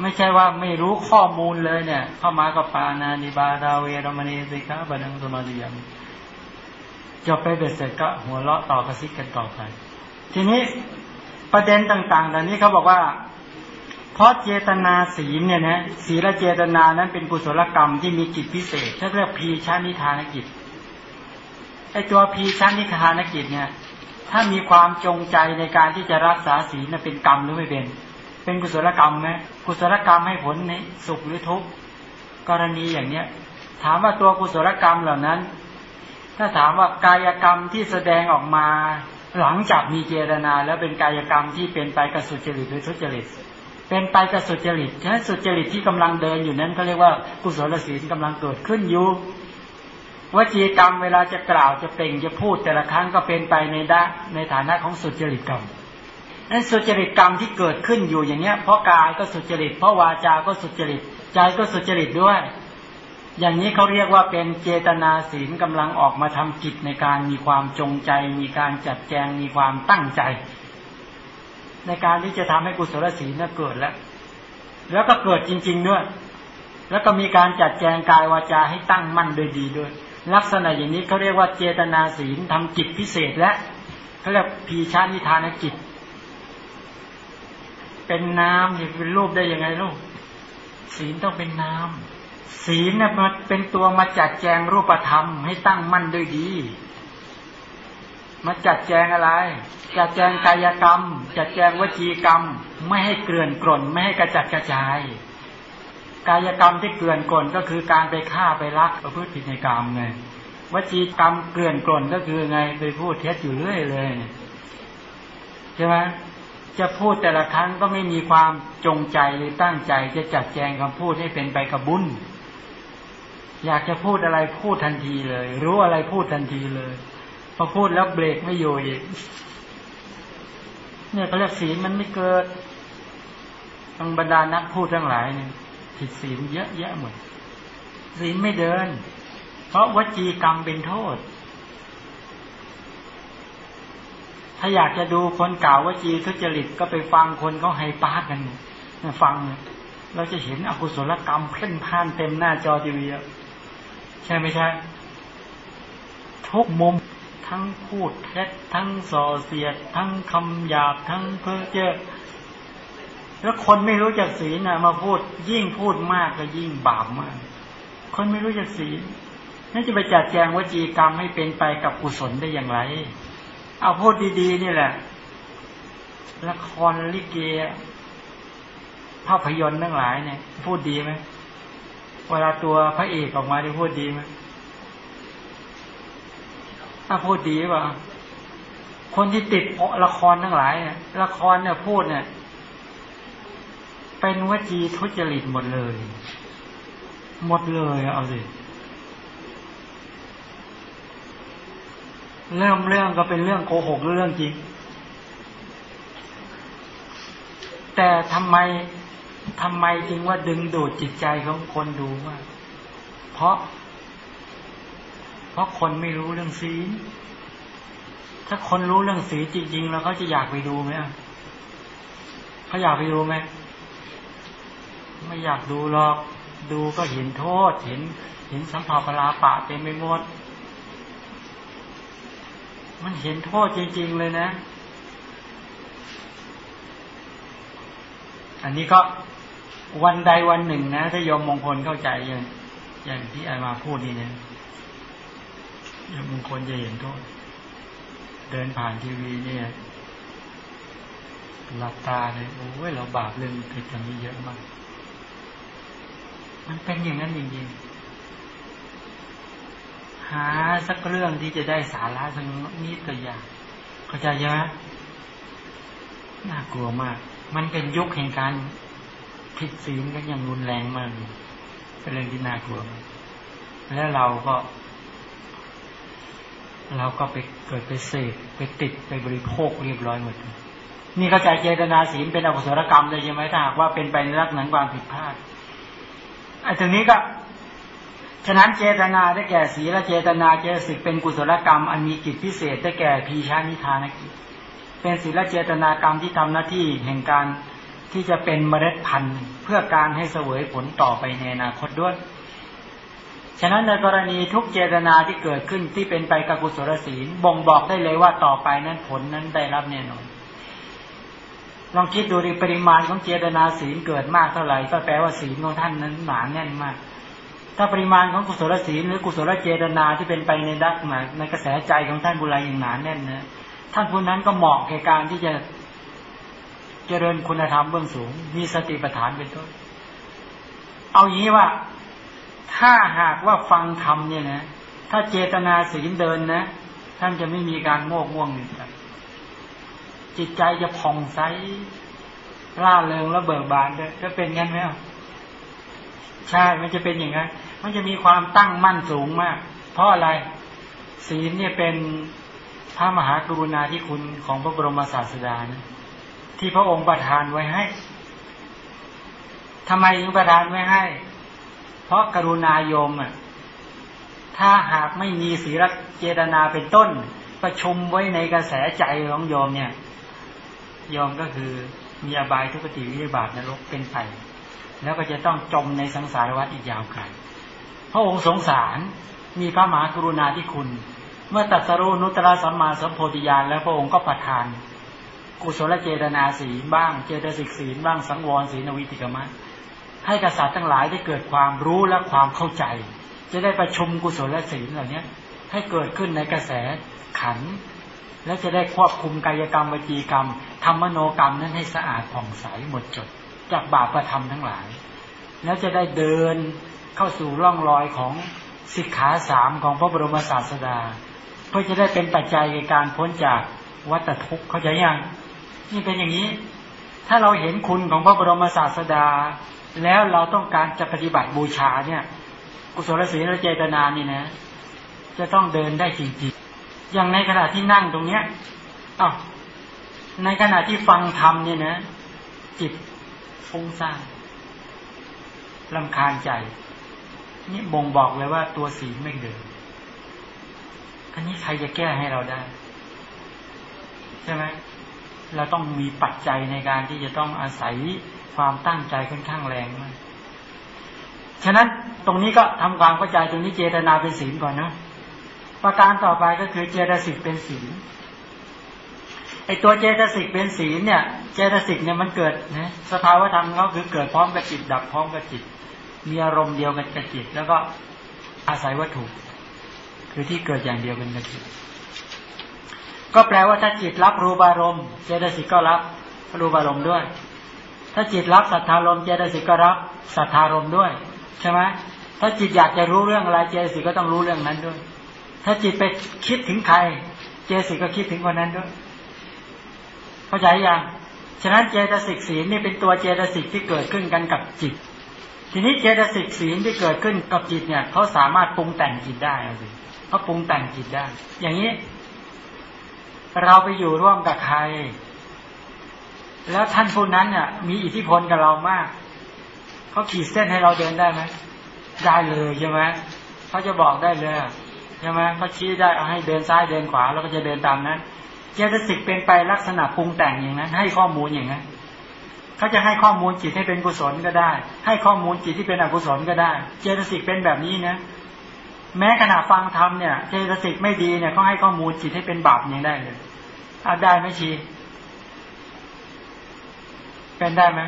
ไม่ใช่ว่าไม่รู้ข้อมูลเลยเนี่ย เข้ามากับปานานิบาดาเวรมณีสิกาบันังสมาธิยมจบไปเบ็ดเสร็จก็หัวเราะต่อกระซิกกันต่อไป ทีนี้ประเด็นต่างๆเหล่านี้เขาบอกว่า เพราะเจตนาศีลเนี่ยนะศีลเจตนานั้นเป็นกุศลกรรมที่มีกิจพิเศษถ้าเรียกพีชานิทานกิจไอตัวพีชานิทานกิจเนี่ย ถ้ามีความจงใจในการที่จะรักษาศีลเป็นกรรมหรือไม่เป็น เป็นกุศลกรรมไหมกุศลกรรมให้ผลในสุขหรือทุกข์กรณีอย่างเนี้ย ถามว่าตัวกุศลกรรมเหล่านั้น ถ้าถามว่ากายกรรมที่แสดงออกมา หลังจากมีเจตนา แล้วเป็นกายกรรมที่เป็นไปกับสุจริตหรือทุจริตเป็นไปกับสุจริตฉะนั้นสุจริตที่กำลังเดินอยู่นั้นเขาเรียกว่ากุศลศีลกำลังเกิดขึ้นอยู่วจีกรรมเวลาจะกล่าวจะเป่งจะพูดแต่ละครั้งก็เป็นไปในดะในฐานะของสุจริตกรรม สุจริตกรรมที่เกิดขึ้นอยู่อย่างเนี้ย เพราะกายก็สุจริต เพราะวาจาก็สุจริต ใจก็สุจริตด้วย อย่างนี้เขาเรียกว่าเป็นเจตนาศีลกำลังออกมาทำกิจในการมีความจงใจ มีการจัดแจงมีความตั้งใจ ในการที่จะทำให้กุศลศีลนั้นเกิดแล้ว แล้วก็เกิดจริง ๆด้วย แล้วก็มีการจัดแจงกายวาจาให้ตั้งมั่นโดยดีด้วย ลักษณะอย่างนี้เขาเรียกว่าเจตนาศีลทำจิตพิเศษและเขาเรียกพีชานิทานจิต เป็นน้ำเป็นรูปได้ยังไงลูกศีลต้องเป็นน้ำศีลเนี่ยมันเป็นตัวมาจัดแจงรูปธรรม ให้ตั้งมั่นด้วยดี มาจัดแจงอะไร จัดแจงกายกรรม จัดแจงวจีกรรม ไม่ให้เกลื่อนกล่น ไม่ให้กระจัดกระจาย กายกรรมที่เกลื่อนกล่นก็คือการไปฆ่าไปรักประพฤติผิดในกรรมไงวจีกรรมเกลื่อนกล่นก็คือไงไปพูดเท็จอยู่เรื่อยเลยใช่ไหม จะพูดแต่ละครั้งก็ไม่มีความจงใจหรือตั้งใจจะจัดแจงคำพูดให้เป็นไปกับบุญ อยากจะพูดอะไรพูดทันทีเลย รู้อะไรพูดทันทีเลย พอพูดแล้วเบรกไม่อยู่อีกเนี่ยเขาเรียกศีลมันไม่เกิดทั้งบรรดานักพูดทั้งหลายเนี่ยผิดศีลเยอะแยะหมดศีลไม่เดิน เพราะวจีกรรมเป็นโทษ ถ้าอยากจะดูคนกล่าววจีทุจริตก็ไปฟังคนเขาให้ปากันฟัง เราจะเห็นอกุศลกรรมเพ่นพ่านเต็มหน้าจอทีวีใช่ไม่ใช่ ทุกมุมทั้งพูดเท็จทั้งส่อเสียด ทั้งคำหยาบทั้งเพ้อเจ้อแล้วคนไม่รู้จักศีลนะมาพูดยิ่งพูดมากก็ยิ่งบาปมาก คนไม่รู้จักศีลนั่นจะไปจัดแจงวจีกรรมให้เป็นไปกับกุศลได้อย่างไร เอาพูดดีๆนี่แหละ ละครลิเกภาพยนตร์ทั้งหลายเนี่ย พูดดีไหมเวลาตัวพระเอกออกมาได้พูดดีไหมถ้าพูดดีป่ะคนที่ติดละครทั้งหลายเนี่ยละครเนี่ยพูดเนี่ย เป็นวจีทุจริตหมดเลย หมดเลยเอาสิ เริ่มเรื่องก็เป็นเรื่องโกหกหรือเรื่องจริง แต่ทำไมทำไมจึงว่าดึงดูดจิตใจของคนดูว่าเพราะ เพราะคนไม่รู้เรื่องศีลถ้าคนรู้เรื่องศีลจริง ๆ แล้วเขาจะอยากไปดูไหมเขาอยากไปดูไหมไม่อยากดูหรอก ดูก็เห็นโทษ เห็น เห็นสัมผัสปลาปะเต็มไปหมด มันเห็นโทษจริง ๆ เลยนะ อันนี้ก็วันใดวันหนึ่งนะถ้ายมมงคลเข้าใจอย่างอย่างที่อามาพูดนี่นะยมมงคลจะเห็นโทษ เดินผ่านทีวีเนี่ยหลับตาเลยโอ้ยเราบาปเรื่องผิดอย่างนี้เยอะมาก มันเป็นอย่างนั้นจริงๆ หาสักเรื่องที่จะได้สาระสักนิดก็ยากเข้าใจไหมน่ากลัวมาก มันเป็นยุคแห่งการผิดศีลกันอย่างรุนแรงมากเป็นเรื่องที่น่ากลัว แล้วเราก็ เราก็ไปเกิดไปเสพไปติดไปบริโภคเรียบร้อยหมดนี่เข้าใจเจตนาศีลเป็นอกุศลกรรมเลยใช่ไหมถ้าหากว่าเป็นไปในลักษณะความผิดพลาดไอ้ตรงนี้ก็ ฉะนั้นเจตนาได้แก่สีและเจตนาเจสิกเป็นกุศลกรรมอันมีกิจพิเศษได้แก่พีชานิทานกิจ เป็นศีลเจตนากรรมที่ทำหน้าที่แห่งการที่จะเป็นเมล็ดพันธุ์เพื่อการให้เสวยผลต่อไปในอนาคตด้วย ฉะนั้นในกรณีทุกเจตนาที่เกิดขึ้นที่เป็นไปกับกุศลศีลบ่งบอกได้เลยว่าต่อไปนั้นผลนั้นได้รับแน่นอนลองคิดดูดิปริมาณของเจตนาศีลเกิดมากเท่าไหร่ก็แปลว่าศีลของท่านนั้นหนาแน่นมาก ถ้าปริมาณของกุศลศีลหรือกุศลเจตนาที่เป็นไปในดักหมายในกระแสใจของท่านบุไรอย่างหนาแน่นนะท่านผู้นั้นก็เหมาะแก่การที่จะเจริญคุณธรรมเบื้องสูง มีสติปัฏฐานเป็นต้น เอาอย่างนี้ว่า ถ้าหากว่าฟังธรรมเนี่ยนะ ถ้าเจตนาศีลเดินนะ ท่านจะไม่มีการโมกม่วงหนึ่งจิตใจจะผ่องใสร่าเริงและเบิกบานด้วยจะเป็นงั้นไหม ใช่ มันจะเป็นอย่างนั้น มันจะมีความตั้งมั่นสูงมาก เพราะอะไร ศีลเนี่ยเป็นพระมหากรุณาธิคุณของพระบรมศาสดานะที่พระองค์ประทานไว้ให้ทำไมถึงประทานไว้ให้ เพราะกรุณาโยมอะ ถ้าหากไม่มีศีลเจตนาเป็นต้น ประชุมไว้ในกระแสใจของโยมเนี่ย โยมก็คือมีอบายทุกติวิบาตนรกเป็นไป แล้วก็จะต้องจมในสังสารวัฏอีกยาวไกลพระองค์สงสารมีพระมหากรุณาธิคุณ เมื่อตัดสรุนุตตรสัมมาสัมโพธิญาณแล้วพระองค์ก็ประทาน กุศลเจตนาศีลบ้างเจตสิกศีลบ้างสังวรศีลวิติกมะให้กษัตริย์ทั้งหลายได้เกิดความรู้และความเข้าใจ จะได้ประชุมกุศลศีลเหล่านี้ให้เกิดขึ้นในกระแสขัน และจะได้ควบคุมกายกรรมวจีกรรมธรรมโนกรรมนั้นให้สะอาดผ่องใสหมดจดจากบาปประธรรมทั้งหลาย แล้วจะได้เดินเข้าสู่ร่องรอยของสิกขาสามของพระบรมศาสดา เพื่อจะได้เป็นปัจจัยในการพ้นจากวัฏทุกข์เขาใจยังนี่เป็นอย่างนี้ ถ้าเราเห็นคุณของพระบรมศาสดา แล้วเราต้องการจะปฏิบัติบูชาเนี่ย กุศลศีลเจตนานี่นะ จะต้องเดินได้จริงๆอย่างในขณะที่นั่งตรงเนี้ยอ้าวในขณะที่ฟังธรรมเนี่ยนะ จิตฟุ้งซ่าน ลำคาญใจ นี่บ่งบอกเลยว่าตัวศีลไม่เดินอันนี้ใครจะแก้ให้เราได้ ใช่ไหมเราต้องมีปัจจัยในการที่จะต้องอาศัยความตั้งใจค่อนข้างแรงมาก ฉะนั้นตรงนี้ก็ทำความเข้าใจตรงนี้เจตนาเป็นศีลก่อนนะ ประการต่อไปก็คือเจตสิกเป็นศีล ไอตัวเจตสิกเป็นศีลเนี่ย เจตสิกเนี่ยมันเกิดนะสภาวะธรรมเขาคือเกิดพร้อมกับจิตดับพร้อมกับจิต มีอารมณ์เดียวกันกับจิต แล้วก็อาศัยวัตถุ คือที่เกิดอย่างเดียวกันกับจิต ก็แปลว่าถ้าจิตรับรูปารมณ์เจตสิกก็รับรูปารมณ์ด้วย ถ้าจิตรับสัทธารมเจตสิกก็รับสัทธารมด้วย ใช่ไหมถ้าจิตอยากจะรู้เรื่องอะไรเจตสิกก็ต้องรู้เรื่องนั้นด้วย ถ้าจิตไปคิดถึงใคร เจตสิกก็คิดถึงคนนั้นด้วย เข้าใจยังฉะนั้นเจตสิกศีลนี่เป็นตัวเจตสิกที่เกิดขึ้นกันกับจิต ทีนี้เจตสิกศีลที่เกิดขึ้นกับจิตเนี่ยเขาสามารถปรุงแต่งจิตได้เอาสิเขาปรุงแต่งจิตได้ อย่างนี้ เราไปอยู่ร่วมกับใคร แล้วท่านผู้นั้นเนี่ย มีอิทธิพลกับเรามากเขาขีดเส้นให้เราเดินได้ไหมได้เลยใช่ไหมเขาจะบอกได้เลยใช่ไหมเขาชี้ได้เอาให้เดินซ้ายเดินขวาเราก็จะเดินตามนั้นเจตสิกเป็นไปลักษณะปรุงแต่งอย่างนั้น ให้ข้อมูลอย่างนั้น เขาจะให้ข้อมูลจิตให้เป็นกุศลก็ได้ ให้ข้อมูลจิตที่เป็นอกุศลก็ได้ เจตสิกเป็นแบบนี้นะแม้ขณะฟังธรรมเนี่ยเจตสิกไม่ดีเนี่ยเขาให้ข้อมูลจิตให้เป็นบาปย่างได้เลยเอาได้ไหมชีเป็นได้ไหม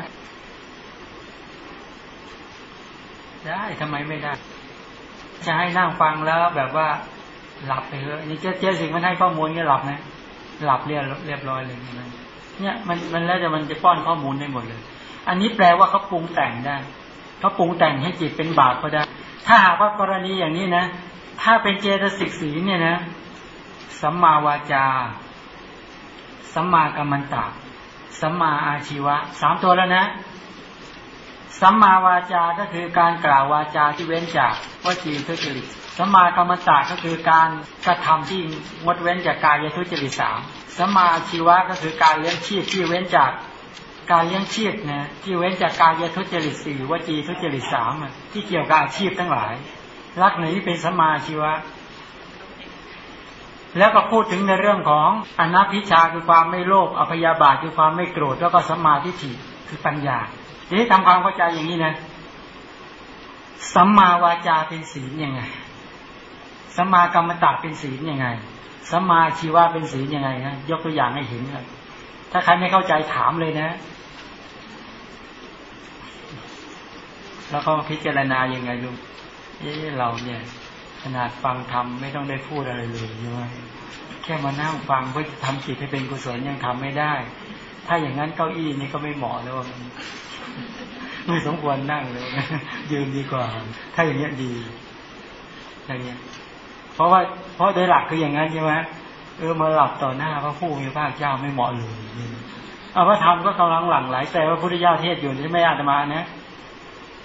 ได้ทำไมไม่ได้ จะให้นั่งฟังแล้วแบบว่าหลับไปเลยนี่เจ๊เจ๊สิมันให้ข้อมูลนี่หลับไหมหลับเรียบเรียบร้อยเลยน เนี่ยมันมันแล้วจะมันจะป้อนข้อมูลได้หมดเลย อันนี้แปลว่าเขาปรุงแต่งได้เขาปรุงแต่งให้จิตเป็นบาปก็ได้ ถ้าหากว่ากรณีอย่างนี้นะ ถ้าเป็นเจตสิกสีเนี่ยนะสัมมาวาจาสัมมากรรมันตะสัมมาอาชีวะสามตัวแล้วนะ สัมมาวาจาก็คือการกล่าววาจาที่เว้นจากวจีทุจริตสัมมากรรมตะก็คือการกระทำที่งดเว้นจากกายทุจริตสามสัมมาชีวะก็คือการเลี้ยงชีพที่เว้นจากการเลี้ยงชีพนะที่เว้นจากการยทุจริตสี่วจีทุจริตสามที่เกี่ยวกับอาชีพทั้งหลายลักษณะนี้เป็นสัมมาชีวะ แล้วก็พูดถึงในเรื่องของอนัพิชาคือความไม่โลภอภยาบาทคือความไม่โกรธแล้วก็สัมมาธิฏฐิคือปัญญา นี้ทำความเข้าใจอย่างนี้นะสัมมาวาจาเป็นศีลยังไงสัมมากรรมตะเป็นศีลยังไงสัมมาชีวะเป็นศีลยังไงนะยกตัวอย่างให้เห็นเลยถ้าใครไม่เข้าใจถามเลยนะ แล้วก็พิจารณายังไงลูกเอ๊เราเนี่ย ขนาดฟังธรรมไม่ต้องได้พูดอะไรเลยใช่ไหมแค่มานั่งฟังเพื่อทำจิตให้เป็นกุศลยังทำไม่ได้ ถ้าอย่างนั้นเก้าอี้นี่ก็ไม่เหมาะแล้ว ไม่สมควรนั่งเลยยืนดีกว่า ถ้าอย่างเงี้ยดีอย่างเงี้ย เพราะว่าเพราะโดยหลักคืออย่างนั้นใช่ไหมเออมาหลับต่อหน้าพระผู้มีพระเจ้าไม่เหมาะเลยเอาพระธรรมก็กำลังหลั่งไหลแต่ว่าพระพุทธเจ้าเทศอยู่ที่ไม่อาตมานะ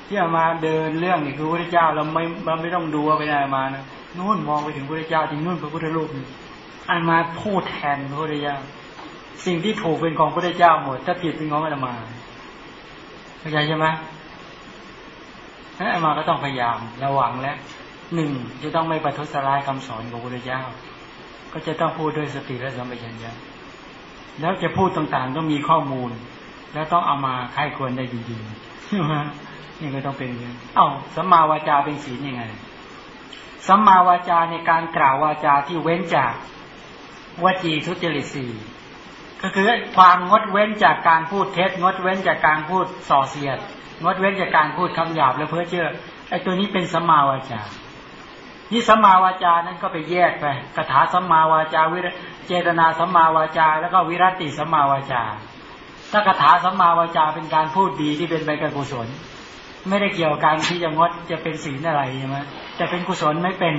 ที่อามาเดินเรื่องนี่คือพระพุทธเจ้าเราไม่เราไม่ต้องดูไปไหนมานะนู่นมองไปถึงพระพุทธเจ้าถึงนู่นพระพุทธรูปอันมาพูดแทนพระพุทธเจ้าสิ่งที่ถูกเป็นของพระพุทธเจ้าหมดถ้าผิดเป็นของอาตมา เข้าใจใช่ไหมนั้นอามาก็ต้องพยายามระวังและหนึ่งจะต้องไม่ประทุษร้ายคำสอนของพระพุทธเจ้า ก็จะต้องพูดด้วยสติและสัมปชัญญะแล้วจะพูดต่างๆต้องมีข้อมูล แล้วต้องเอามาค่ายควรได้จริงๆใช่ไหมนี่ก็ต้องเป็นอย่างนี้เอ้าสัมมาวาจาเป็นศีลยังไงสัมมาวาจาในการกล่าววาจาที่เว้นจากวจีทุจริตสี่ ก็คือความงดเว้นจากการพูดเท็จงดเว้นจากการพูดส่อเสียด งดเว้นจากการพูดคำหยาบและเพ้อเจ้อไอ้ตัวนี้เป็นสมาวาจานี่สมาวาจานั้นก็ไปแยกไปคาถาสมาวาจาวิเจตนาสมาวาจา แล้วก็วิรติสมาวาจา ถ้าคาถาสมมาวาจาเป็นการพูดดีที่เป็นไปกับกุศล ไม่ได้เกี่ยวกันที่จะงดจะเป็นศีลอะไรใช่ไหมแต่เป็นกุศลไม่เป็น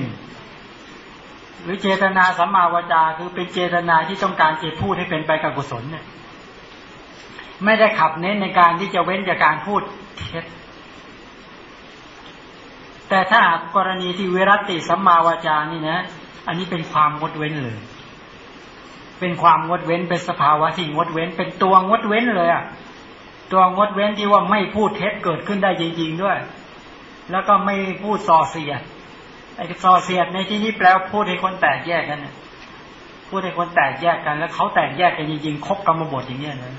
หรือเจตนาสัมมาวจาคือเป็นเจตนาที่ต้องการจะพูดให้เป็นไปกับกุศลเนี่ย ไม่ได้ขับเน้นในการที่จะเว้นจากการพูดเท็จแต่ถ้ากรณีที่เวรติสัมมาวจานี่นะ อันนี้เป็นความงดเว้นเลย เป็นความงดเว้นเป็นสภาวะที่งดเว้น เป็นตัวงดเว้นเลยอะตัวงดเว้นที่ว่าไม่พูดเท็จเกิดขึ้นได้จริงๆด้วย แล้วก็ไม่พูดส่อเสียด ไอ้ส่อเสียดในที่นี้แปลว่าพูดให้คนแตกแยกกันนพูดให้คนแตกแยกกัน แล้วเขาแตกแยกกันจริงๆคบกรรมบทอย่างเงี้ยนะ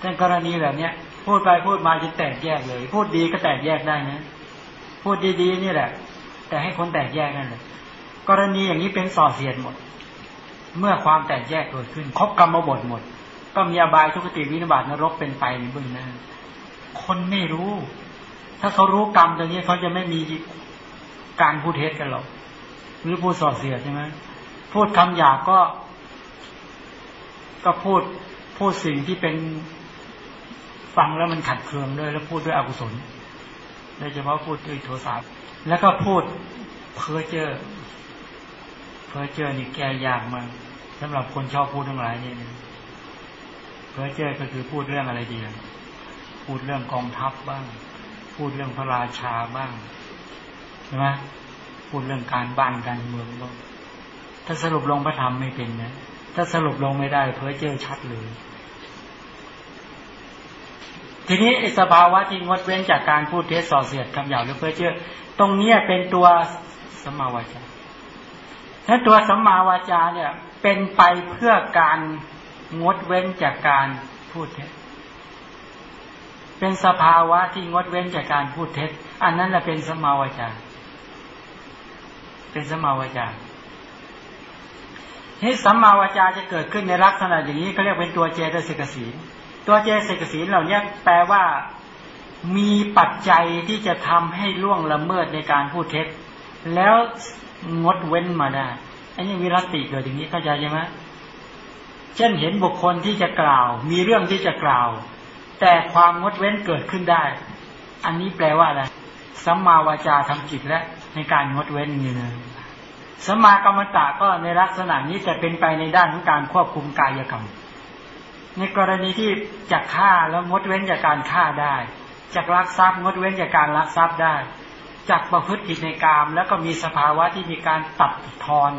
แต่กรณีแบบเนี้ยพูดไปพูดมาจะแตกแยกเลย พูดดีก็แตกแยกได้นะ พูดดีๆนี่แหละ แต่ให้คนแตกแยกนั่นเลยกรณีอย่างนี้เป็นส่อเสียดหมด เมื่อความแตกแยกเกิดขึ้นคบกรรมบทหมด ก็มีอบายทุกติวินิบาตนรกเป็นไปในเบื้องหน้าคนไม่รู้ ถ้าเขารู้กรรมตรงนี้เขาจะไม่มี การพูดเท็จกันหรอกหรือพูดส่อเสียใช่ไหมพูดคำหยาบก็ ก็พูดพูดสิ่งที่เป็นฟังแล้วมันขัดเคืองด้วย แล้วพูดด้วยอกุศลโดยเฉพาะพูดด้วยโทสะแล้วก็พูดเพ้อเจ้อเพ้อเจ้อนี่แก้ยากมากสำหรับคนชอบพูดทั้งหลายนี่เพ้อเจ้อก็คือพูดเรื่องอะไรดี พูดเรื่องกองทัพบ้าง พูดเรื่องพระราชาบ้าง ช่ไหมพูดเรื่องการบ้านการเมืองบ้างถ้าสรุปลงพระธรรมไม่เป็นนะ ถ้าสรุปลงไม่ได้เพ้อเจ้อชัดเลย ทีนี้สภาวะที่งดเว้นจากการพูดเท็จส่อเสียดคำหยาบหรือเพ้อเจ้อตรงนี้เป็นตัวสัมมาวาจาถ้าตัวสัมมาวาจาเนี่ย เป็นไปเพื่อการงดเว้นจากการพูดเท็จ เป็นสภาวะที่งดเว้นจากการพูดเท็จ อันนั้นแหละเป็นสมาวาจา เป็นสมาวจาที่สัมมาวจาจะเกิดขึ้นในลักษณะอย่างนี้เขาเรียกเป็นตัวเจตสิกสีตัวเจตสิกสีเหล่านี้แปลว่ามีปัจจัยที่จะทำให้ล่วงละเมิดในการพูดเท็จ แล้วงดเว้นมาได้อันนี้วิรัติเกิดอย่างนี้เข้าใจใช่ไหมเช่นเห็นบุคคลที่จะกล่าว มีเรื่องที่จะกล่าว แต่ความงดเว้นเกิดขึ้นได้ อันนี้แปลว่าอะไรสัมมาวาจาทำจิตและ ในการงดเว้นนี่นะสมากรรมตะก็ในลักษณะนี้จะเป็นไปในด้านของการควบคุมกายกรรม ในกรณีที่จะฆ่าแล้วงดเว้นจากการฆ่าได้จากลักทรัพย์งดเว้นจากการลักทรัพย์ได้จากประพฤติผิดในกาม แล้วก็มีสภาวะที่มีการตัดทอน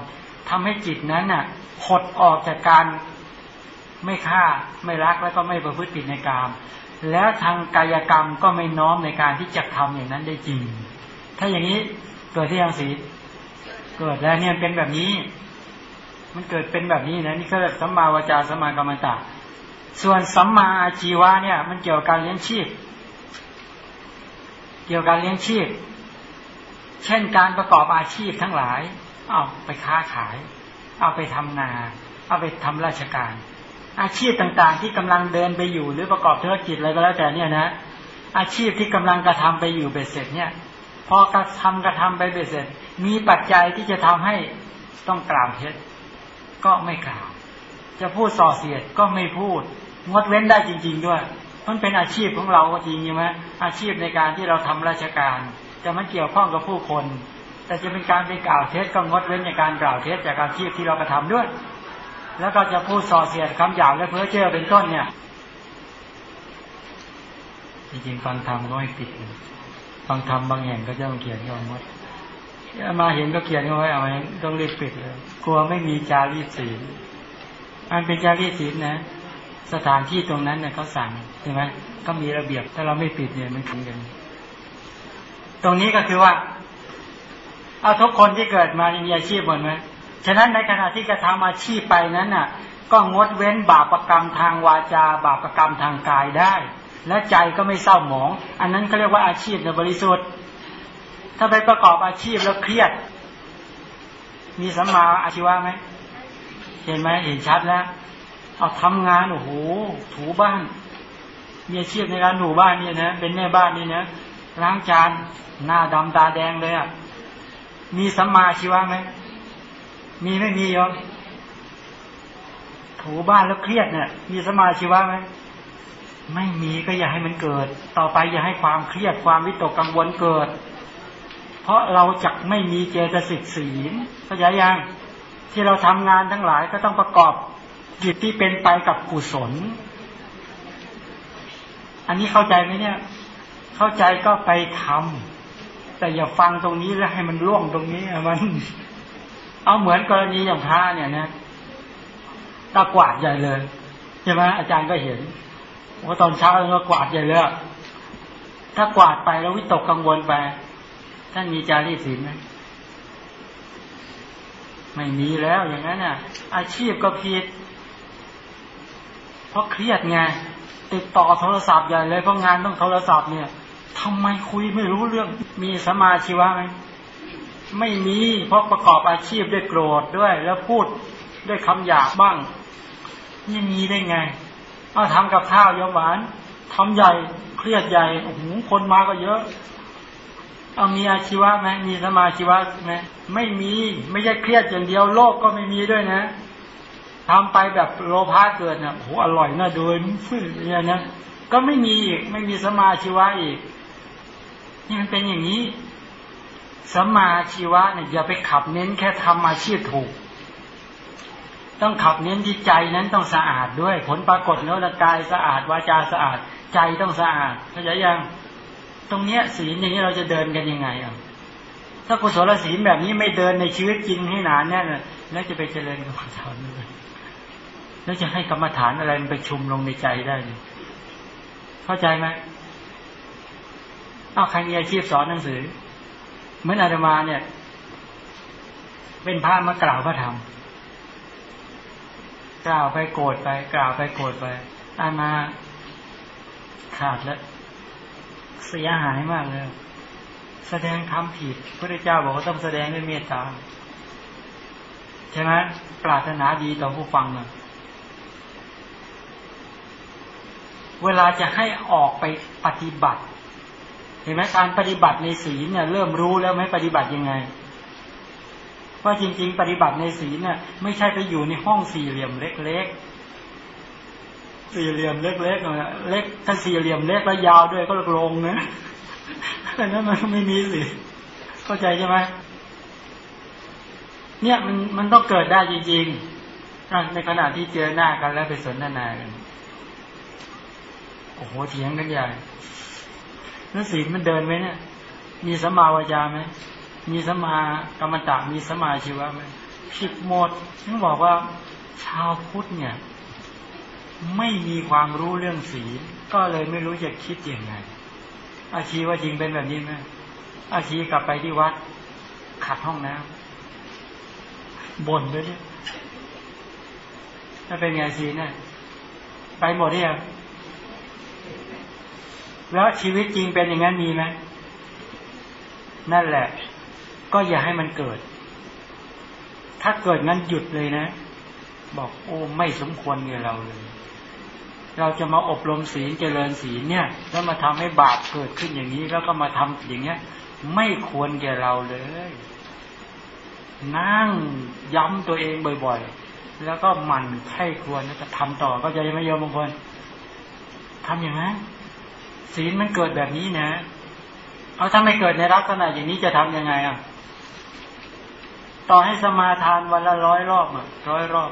ทำให้จิตนั้นน่ะหดออกจากการไม่ฆ่าไม่รักแล้วก็ไม่ประพฤติผิดในกาม แล้วทางกายกรรมก็ไม่น้อมในการที่จะทำอย่างนั้นได้จริง ถ้าอย่างนี้ เกิดที่ยังสีเกิดแล้วเนี่ยเป็นแบบนี้ มันเกิดเป็นแบบนี้นะนี่ก็สัมมาวจาสัมมากรรมตาส่วนสัมมาอาชีวะเนี่ย มันเกี่ยวกับการเลี้ยงชีพ เกี่ยวกับการเลี้ยงชีพ เช่นการประกอบอาชีพทั้งหลาย เอาไปค้าขาย เอาไปทำนา เอาไปทำราชการ อาชีพต่างๆ ที่กำลังเดินไปอยู่ หรือประกอบธุรกิจอะไรก็แล้วแต่เนี่ยนะ อาชีพที่กำลังกระทำไปอยู่เบ็ดเสร็จเนี่ย พอกระทำกระทำไปเบ็ดเสร็จ มีปัจจัยที่จะทำให้ต้องกล่าวเท็จก็ไม่กล่าว จะพูดส่อเสียดก็ไม่พูด งดเว้นได้จริง ๆ ด้วย มันเป็นอาชีพของเราจริงใช่ไหมอาชีพในการที่เราทำราชการ แต่มันเกี่ยวข้องกับผู้คน แต่จะเป็นการไปกล่าวเท็จก็งดเว้นในการกล่าวเท็จจากอาชีพที่เรากระทาด้วย แล้วก็จะพูดส่อเสียดคำหยาบและเพ้อเจ้อเป็นต้นเนี่ยจริงๆฟังธรรมก็ไม่ผิด ฟังธรรมบางแห่งก็จะต้องเขียนยอมมดมาเห็นก็เขียนเอาไว้เอาไว้ต้องรีบปิดเลย กลัวไม่มีจารีตศีลอันเป็นจารีตศีลนะ สถานที่ตรงนั้นเนี่ยเขาสั่งใช่ไหมก็มีระเบียบถ้าเราไม่ปิดเนี่ยมันถึงกันตรงนี้ก็คือว่า เอาทุกคนที่เกิดมามีอาชีพหมดไหมฉะนั้นในขณะที่จะทำอาชีพไปนั้นน่ะ ก็งดเว้นบาปรกรรมทางวาจา บาปรกรรมทางกายได้ และใจก็ไม่เศร้าหมอง อันนั้นเขาเรียกว่าอาชีพในบริสุทธิ์ ถ้าไปประกอบอาชีพแล้วเครียด มีสัมมาอาชีวะไหมเห็นไหมเห็นชัดแล้ว เอาทำงานโอ้โหถูบ้านมีอาชีพในการถูบ้านนี่นะเป็นแม่บ้านนี่นะล้างจานหน้าดำตาแดงเลยอะมีสัมมาอาชีวะไหมมีไม่มียอมถูบ้านแล้วเครียดเนี่ยมีสัมาชีวะไหม ไม่มีก็อย่าให้มันเกิด ต่อไปอย่าให้ความเครียดความวิตกกังวลเกิด เพราะเราจักไม่มีเจตสิกศีลเข้าใจยังที่เราทำงานทั้งหลายก็ต้องประกอบจิตที่เป็นไปกับกุศล อันนี้เข้าใจไหมเนี่ย เข้าใจก็ไปทำแต่อย่าฟังตรงนี้แล้วให้มันล่วงตรงนี้มัน เอาเหมือนกรณีอย่างพระเนี่ยนะตากวาดใหญ่เลยใช่ไหมอาจารย์ก็เห็น ว่าตอนเช้าเรากวาดใหญ่เลยถ้ากวาดไปแล้ววิตกกังวลไป ท่านมีจารีตศีลไหมไม่มีแล้วอย่างนั้นน่ะ อาชีพก็ผิด เพราะเครียดไง ติดต่อโทรศัพท์ใหญ่เลยเพราะงานต้องโทรศัพท์เนี่ยทำไมคุยไม่รู้เรื่อง มีสมาชีวะไหมไม่มีเพราะประกอบอาชีพด้วยโกรธด้วย แล้วพูดด้วยคำหยาบบ้างนี่มีได้ไง อาทำกับข้าวยอมหวานทำใหญ่เครียดใหญ่โอ้โหคนมาก็เยอะ เอามีอาชีวะไหมมีสมาชีวะไหมไม่มีไม่ใช่เครียดอย่างเดียวโลกก็ไม่มีด้วยนะทำไปแบบโลภะเกิดเนะโอ้โหอร่อยน่าดูฟื้นเนี่ยนะก็ไม่มีอีกไม่มีสมาชีวะอีกนี่มันเป็นอย่างนี้สมาชีวะเนี่ยอย่าไปขับเน้นแค่ทำอาชีพถูก ต้องขับเน้นที่ใจนั้นต้องสะอาดด้วย ผลปรากฏเนื้อกายสะอาดวาจาสะอาด ใจต้องสะอาดเข้าใจยังตรงเนี้ยศีลอย่างนี้เราจะเดินกันยังไงอะถ้ากุศลศีลแบบนี้ไม่เดินในชีวิตจริงให้นานเนี่ยแล้วจะไปเจริญกรรมฐานเลยแล้วจะให้กรรมฐานอะไรมันไปชุมลงในใจได้ เข้าใจไหมเอาใครมีอาชีพสอนหนังสือ เหมือนอาตมาเนี่ย เป็นพระมากล่าวพระธรรม กล่าวไปโกรธไป กล่าวไปโกรธไปอามาขาดแล้วเสียหายมากเลย แสดงคำผิดพระเจ้าบอกว่าต้องแสดงด้วยเมตตาใช่ไหมปรารถนาดีต่อผู้ฟังเนยเวลาจะให้ออกไปปฏิบัติ เห็นไหมการปฏิบัติในศีลเนี่ย เริ่มรู้แล้วไหมปฏิบัติยังไง ว่าจริง ๆ ปฏิบัติในศีลเนี่ยไม่ใช่ไปอยู่ในห้องสี่เหลี่ยมเล็กๆ สี่เหลี่ยมเล็กๆเล็กถ้าสี่เหลี่ยมเล็กแล้วยาวด้วยก็ลงนะแต่นั้นมันไม่มีสิเข้าใจใช่ไหมเนี่ยมันมันต้องเกิดได้จริงๆในขณะที่เจอหน้ากันแล้วไปสนทนากันโอ้โหเถียงกันใหญ่แล้วศีลมันเดินไหมเนี่ย มีสมาวจาไหม มีสมากรรมตะมีสมาชีวะไหมผิดหมดต้องบอกว่าชาวพุทธเนี่ย ไม่มีความรู้เรื่องสีก็เลยไม่รู้จะคิดยังไง อาชีว่าจริงเป็นแบบนี้ไหมอาชีกลับไปที่วัด ขัดห้องน้ำบ่นด้วยนี่ถ้าเป็นไงสีเนี่ยไปหมดเนี่ยแล้วชีวิตจริงเป็นอย่างนั้นมีไหมนั่นแหละ ก็อย่าให้มันเกิด ถ้าเกิดงั้นหยุดเลยนะ บอกโอ้ไม่สมควรกับเราเลย เราจะมาอบรมศีลเจริญศีลเนี่ย แล้วมาทำให้บาปเกิดขึ้นอย่างนี้ แล้วก็มาทำอย่างเงี้ย ไม่ควรแก่เราเลย นั่งย้ำตัวเองบ่อยๆ แล้วก็หมั่นไข้ควรจะทำต่อก็จะไม่ยอมบางคนทำอย่างนั้นศีลมันเกิดแบบนี้นะ เอาถ้าไม่เกิดในลักษณะอย่างนี้จะทํำยังไงอะ ต่อให้สมาทานวันละร้อยรอบอะร้อยรอบ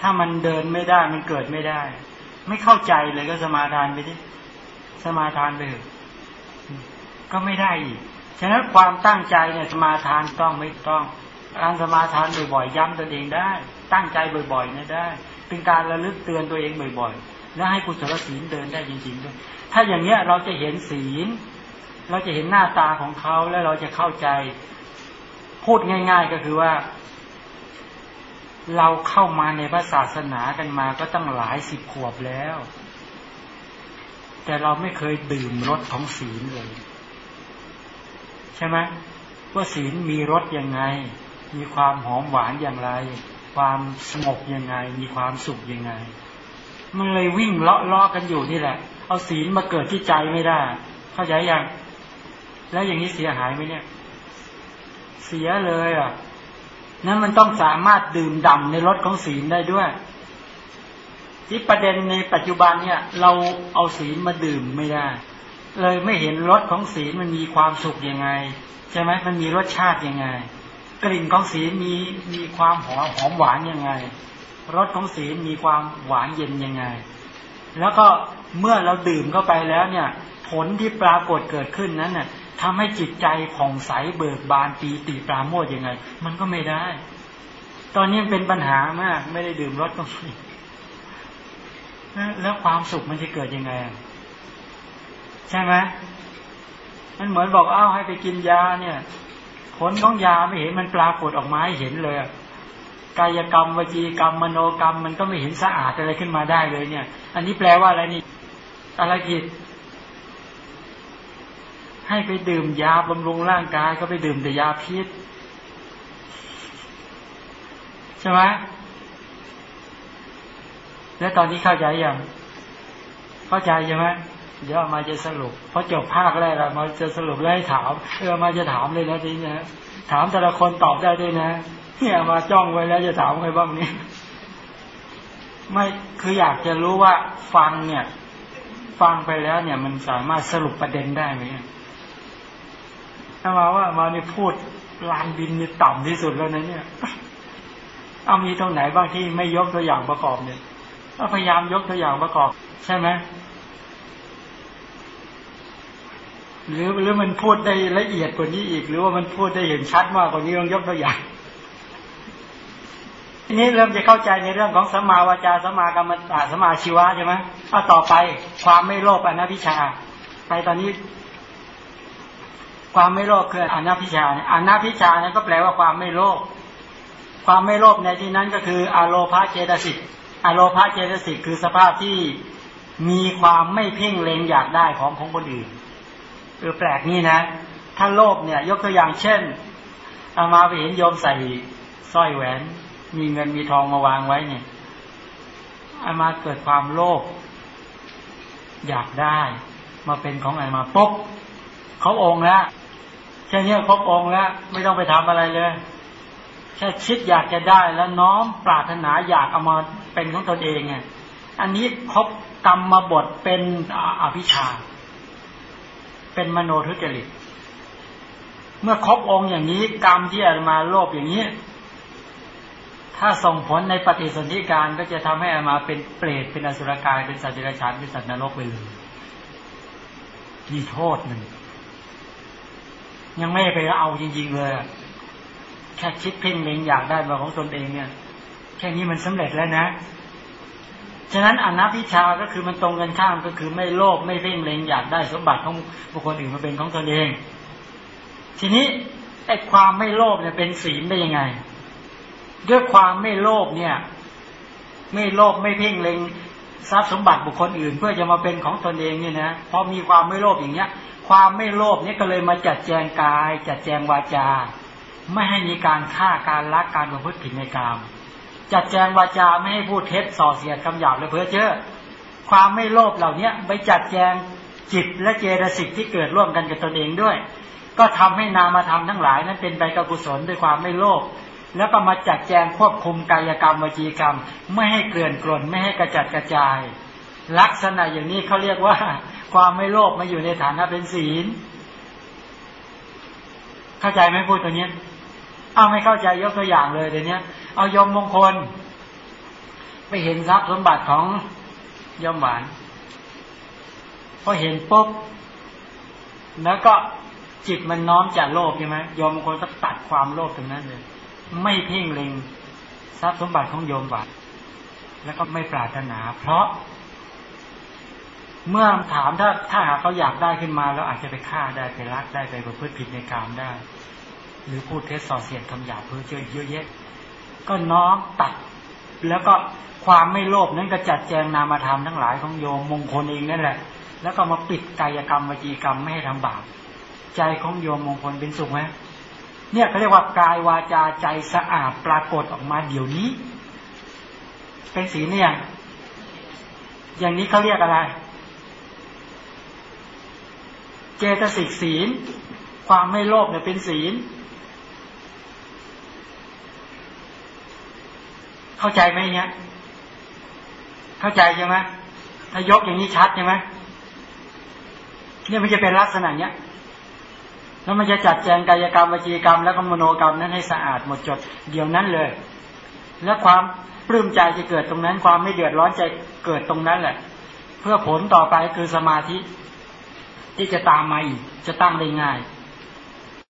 ถ้ามันเดินไม่ได้มันเกิดไม่ได้ ไม่เข้าใจเลยก็สมาทานไปดิสมาทานไปเถอะก็ไม่ได้อีกฉะนั้นความตั้งใจเนี่ยสมาทานต้องไม่ต้องการสมาทานบ่อยๆย้ำตัวเองได้ ตั้งใจบ่อยๆเนะได้ เป็นการระลึกเตือนตัวเองบ่อยๆ แล้วให้กุศลศีลเดินได้จริงๆด้วยถ้าอย่างเนี้ยเราจะเห็นศีล เราจะเห็นหน้าตาของเขาแล้วเราจะเข้าใจ พูดง่าย ๆ ก็คือว่า เราเข้ามาในพระศาสนากันมาก็ตั้งหลายสิบขวบแล้ว แต่เราไม่เคยดื่มรสของศีลเลย ใช่ไหมว่าศีลมีรสยังไง มีความหอมหวานอย่างไร ความสงบยังไง มีความสุขยังไง มันเลยวิ่งเลาะเลาะกันอยู่นี่แหละ เอาศีลมาเกิดที่ใจไม่ได้ เข้าใจยังแล้วอย่างนี้เสียหายไหมเนี่ย เสียเลยอะนั้นมันต้องสามารถดื่มด่าในรสของศีลได้ด้วย ที่ประเด็นในปัจจุบันเนี่ย เราเอาศีลมาดื่มไม่ได้ เลยไม่เห็นรสของศีลมันมีความสุขยังไง ใช่ไหมมันมีรสชาติยังไง กลิ่นของศีลมีมีความหอมหอมหวานยังไงรสของศีลมีความหวานเย็นยังไง แล้วก็เมื่อเราดื่มเข้าไปแล้วเนี่ย ผลที่ปรากฏเกิดขึ้นนั้นเนี่ย ทำให้จิตใจผ่องใสเบิกบานปีติปราโมทยังไง มันก็ไม่ได้ ตอนนี้เป็นปัญหามาก ไม่ได้ดื่มรสก็ไม่แล้วความสุขมันจะเกิดยังไง ใช่ไหมมันเหมือนบอกอ้าวให้ไปกินยาเนี่ย ผลของยาไม่เห็นมันปรากฏออกมาให้เห็นเลยกายกรรมวจีกรรมมโนกรรม มันก็ไม่เห็นสะอาดอะไรขึ้นมาได้เลยเนี่ย อันนี้แปลว่าอะไรนี่อะไรผิด ให้ไปดื่มยาบำรุงร่างกาย ก็ไปดื่มแต่ยาพิษใช่ไหมแล้วตอนนี้เข้าใจยังเข้าใจใช่ไหมเดี๋ยวมาจะสรุปพราะจบภาคแรกอะมาจะสรุปแล้วให้ถามเออมาจะถามเลยนะทีนี้นะถามแต่ละคนตอบได้ด้วยนะเนี่ยมาจ้องไว้แล้วจะถามใครบ้างนี่ไม่คืออยากจะรู้ว่าฟังเนี่ย ฟังไปแล้วเนี่ยมันสามารถสรุปประเด็นได้ไหม ถ้ามาว่ามาเนี่พูดลานบินนี่ต่ำที่สุดแล้วนะเนี่ยเอามีตรงไหนบ้างที่ไม่ยกตัวอย่างประกอบเนี่ยพยายามยกตัวอย่างประกอบ ใช่ไหมหรือหรือมันพูดได้ละเอียดกว่านี้อีก หรือว่ามันพูดได้เห็นชัดมากกว่านี้ลองยกตัวอย่างทีนี้เริ่มจะเข้าใจในเรื่องของสมาวาจาสมากรรมตาสมาชีวะใช่ไหมเอาต่อไปความไม่โลภอนัพิชา ไปตอนนี้ ความไม่โลภคืออนัพิชาอนัพิชานั้นก็แปลว่าความไม่โลภความไม่โลภในที่นั้นก็คืออโลภาเจตสิกอโลภาเจตสิกคือสภาพที่มีความไม่เพ่งเล็งอยากได้ของของคนอื่นเออแปลกนี่นะ ถ้าโลภเนี่ย ยกตัวอย่างเช่นเอามาไปเห็นโยมใส่สร้อยแหวน มีเงินมีทองมาวางไว้เนี่ยอามาเกิดความโลภอยากได้ มาเป็นของอามาปุ๊บเขาองค์แล้ว แค่นี้ครบองค์แล้วไม่ต้องไปทำอะไรเลยแค่คิดอยากจะได้แล้วน้อมปรารถนาอยากเอามาเป็นของตนเองไงอันนี้ครบกรรมมาบทเป็นอภิชา เป็นมโนทุจริต เมื่อครบองค์อย่างนี้ กรรมที่อามาโลภอย่างนี้ ถ้าส่งผลในปฏิสนธิการก็จะทำให้อามาเป็นเปรตเป็นอสุรกายเป็นสัตว์เดรัจฉานเป็นสัตว์นรกไปเลยมีโทษหนึ่ง ยังไม่ไปเอาจริงๆเลยแค่คิดเพ่งเล็งอยากได้มาของตนเองเนี่ย แค่นี้มันสำเร็จแล้วนะฉะนั้นอนัพิชาก็คือมันตรงกันข้ามก็คือไม่โลภไม่เพ่งเล็งอยากได้สมบัติของบุคคลอื่นมาเป็นของตนเอง ทีนี้ไอ้ความไม่โลภเนี่ยเป็นศีลได้ยังไง ด้วยความไม่โลภเนี่ย ไม่โลภไม่เพ่งเล็งทรัพย์สมบัติบุคคลอื่น เพื่อจะมาเป็นของตนเองเนี่ยนะพอมีความไม่โลภอย่างเงี้ย ความไม่โลภนี่ก็เลยมาจัดแจงกาย จัดแจงวาจา ไม่ให้มีการฆ่าการลักการประพฤติผิดในกามจัดแจงวาจาไม่ให้พูดเท็จส่อเสียดคำหยาบและเพ้อเจ้อความไม่โลภเหล่านี้ไปจัดแจงจิตและเจตสิกที่เกิดร่วมกันกับตนเองด้วย ก็ทำให้นามธรรมทั้งหลายนั้นเป็นไปกับกุศลด้วยความไม่โลภแล้วก็มาจัดแจงควบคุมกายกรรมวจีกรรม ไม่ให้เกลื่อนกลนไม่ให้กระจัดกระจาย ลักษณะอย่างนี้เขาเรียกว่า ความไม่โลภมาอยู่ในฐานะเป็นศีล เข้าใจไหมพูดตัวนี้เอาไม่เข้าใจยกตัวอย่างเลยเดี๋ยวนี้เอายมมงคล ไปเห็นทรัพย์สมบัติของยมหวานพอเห็นปุ๊บแล้วก็จิตมันน้อมจากโลภใช่ไหมยมมงคลต้องตัดความโลภตรงนั้นเลย ไม่เพ่งเล็งทรัพย์สมบัติของโยมหวานแล้วก็ไม่ปรารถนา เพราะ เมื่อถามถ้าถ้าหากเขาอยากได้ขึ้นมาแล้วอาจจะไปฆ่าได้ไปรักได้ไปประพฤติผิดในกามได้ หรือพูดเท็จส่อเสียดคำหยาบเพื่อเจอเยอะแยะ ก็น้อมตัด แล้วก็ความไม่โลภนั้นก็จัดแจงนามธรรมทั้งหลายของโยมมงคลเองนั่นแหละ แล้วก็มาปิดกายกรรมวจีกรรมไม่ให้ทำบาปใจของโยมมงคลเป็นสุขไหมเนี่ยเขาเรียกว่ากายวาจาใจสะอาดปรากฏออกมาเดี๋ยวนี้ เป็นสีเนี่ย อย่างนี้เขาเรียกอะไร เจตสิกศีล ความไม่โลภเนี่ยเป็นศีล เข้าใจไหมเนี่ยเข้าใจใช่ไหมถ้ายกอย่างนี้ชัดใช่ไหมเนี่ยมันจะเป็นลักษณะเนี้ยแล้วมันจะจัดแจงกายกรรมวจีกรรม แล้วก็มโนกรรมนั้นให้สะอาดหมดจด เดี๋ยวนั้นเลย และความปลื้มใจจะเกิดตรงนั้น ความไม่เดือดร้อนใจเกิดตรงนั้นแหละ เพื่อผลต่อไปคือสมาธิ ที่จะตามมาอีกจะตั้งได้ง่าย